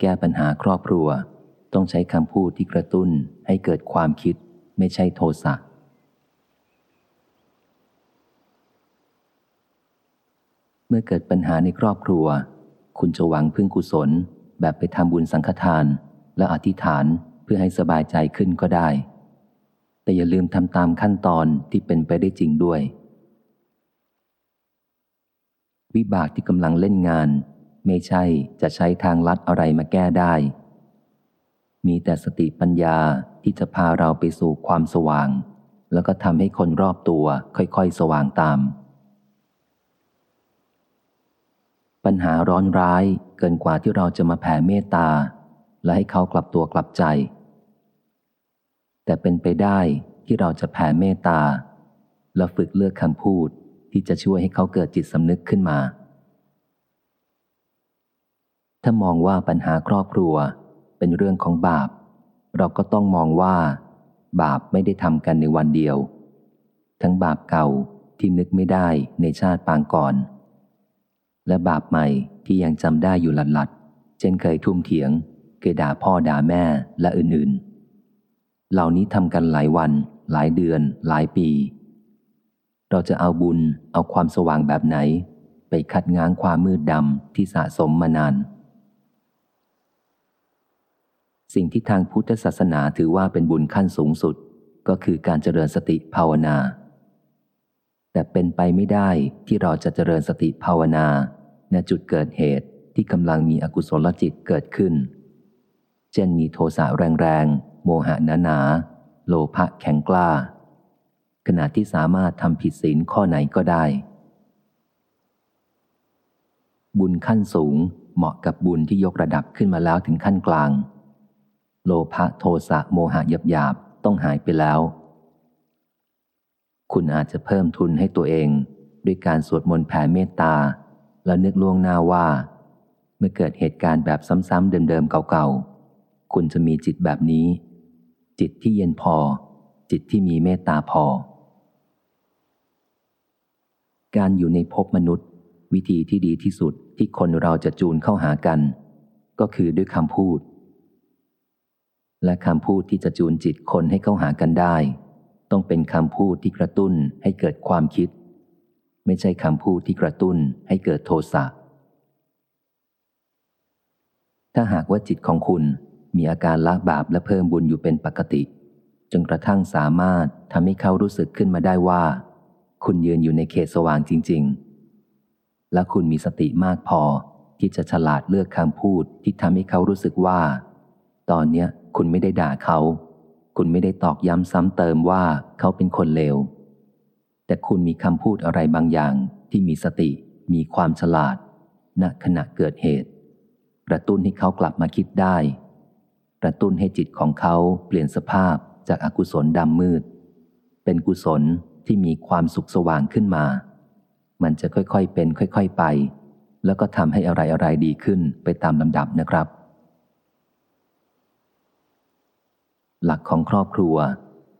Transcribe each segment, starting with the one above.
แก้ปัญหาครอบครัว ต้องใช้คำพูดที่กระตุ้นให้เกิดความคิดไม่ใช่โทสะเมื่อเกิดปัญหาในครอบครัว คุณจะหวังพึ่งกุศล แบบไปทำบุญสังฆทาน และอธิษฐานเพื่อให้สบายใจขึ้นก็ได้ แต่อย่าลืมทำตามขั้นตอนที่เป็นไปได้จริงด้วย วิบากที่กำลังเล่นงาน ไม่ใช่จะใช้ทางลัดอะไรมาแก้ได้ มีแต่สติปัญญาที่จะพาเราไปสู่ความสว่าง แล้วก็ทำให้คนรอบตัวค่อยๆ สว่างตาม ปัญหาร้อนร้ายเกินกว่าที่เราจะมาแผ่เมตตา และให้เขากลับตัวกลับใจ แต่เป็นไปได้ที่เราจะแผ่เมตตา และฝึกเลือกคำพูดที่จะช่วยให้เขาเกิดจิตสำนึกขึ้นมา ถ้ามองว่าปัญหาครอบครัวเป็นเรื่องของบาป เราก็ต้องมองว่า บาปไม่ได้ทำกันในวันเดียว ทั้งบาปเก่าที่นึกไม่ได้ในชาติปางก่อน และบาปใหม่ที่ยังจำได้อยู่หลัดๆเช่นเคยทุ่มเถียงเคยด่าพ่อด่าแม่และอื่นๆ เหล่านี้ทำกันหลายวัน หลายเดือน หลายปี เราจะเอาบุญเอาความสว่างแบบไหน ไปคัดง้างความมืดดำที่สะสมมานาน สิ่งที่ทางพุทธศาสนาถือว่าเป็นบุญขั้นสูงสุด ก็คือการเจริญสติภาวนา แต่เป็นไปไม่ได้ที่เราจะเจริญสติภาวนาณจุดเกิดเหตุที่กำลังมีอกุศลจิตเกิดขึ้น เช่นมีโทสะแรงๆ โมหะหนาหนา โลภะแข็งกล้า ขณะที่สามารถทำผิดศีลข้อไหนก็ได้ บุญขั้นสูงเหมาะกับบุญที่ยกระดับขึ้นมาแล้วถึงขั้นกลาง โลภะโทสะโมหะหยาบหยาบต้องหายไปแล้ว คุณอาจจะเพิ่มทุนให้ตัวเอง ด้วยการสวดมนต์แผ่เมตตา แล้วนึกล่วงหน้าว่า เมื่อเกิดเหตุการณ์แบบซ้ำๆเดิมๆเก่าๆ คุณจะมีจิตแบบนี้ จิตที่เย็นพอ จิตที่มีเมตตาพอ การอยู่ในภพมนุษย์ วิธีที่ดีที่สุดที่คนเราจะจูนเข้าหากัน ก็คือด้วยคำพูด และคำพูดที่จะจูนจิตคนให้เข้าหากันได้ ต้องเป็นคำพูดที่กระตุ้นให้เกิดความคิด ไม่ใช่คำพูดที่กระตุ้นให้เกิดโทสะถ้าหากว่าจิตของคุณมีอาการละบาปและเพิ่มบุญอยู่เป็นปกติ จนกระทั่งสามารถทำให้เขารู้สึกขึ้นมาได้ว่า คุณยืนอยู่ในเขตสว่างจริง ๆ และคุณมีสติมากพอที่จะฉลาดเลือกคำพูดที่ทำให้เขารู้สึกว่า ตอนเนี้ย คุณไม่ได้ด่าเขา คุณไม่ได้ตอกย้ำซ้ำเติมว่าเขาเป็นคนเลว แต่คุณมีคำพูดอะไรบางอย่างที่มีสติ มีความฉลาด ณ ขณะเกิดเหตุ กระตุ้นให้เขากลับมาคิดได้ กระตุ้นให้จิตของเขาเปลี่ยนสภาพจากอากุศลดำมืด เป็นกุศลที่มีความสุขสว่างขึ้นมา มันจะค่อยๆเป็น ค่อย ๆ ไป แล้วก็ทำให้อะไรอะไรดีขึ้นไปตามลำดับนะครับ หลักของครอบครัว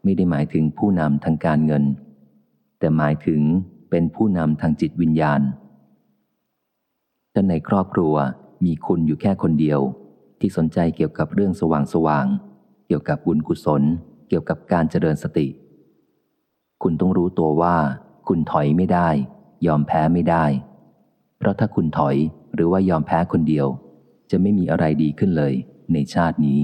ไม่ได้หมายถึงผู้นำทางการเงิน แต่หมายถึงเป็นผู้นำทางจิตวิญญาณถ้าในครอบครัวมีคุณอยู่แค่คนเดียว ที่สนใจเกี่ยวกับเรื่องสว่างสว่าง เกี่ยวกับบุญกุศล เกี่ยวกับการเจริญสติ คุณต้องรู้ตัวว่า คุณถอยไม่ได้ ยอมแพ้ไม่ได้ เพราะถ้าคุณถอยหรือว่ายอมแพ้คนเดียว จะไม่มีอะไรดีขึ้นเลยในชาตินี้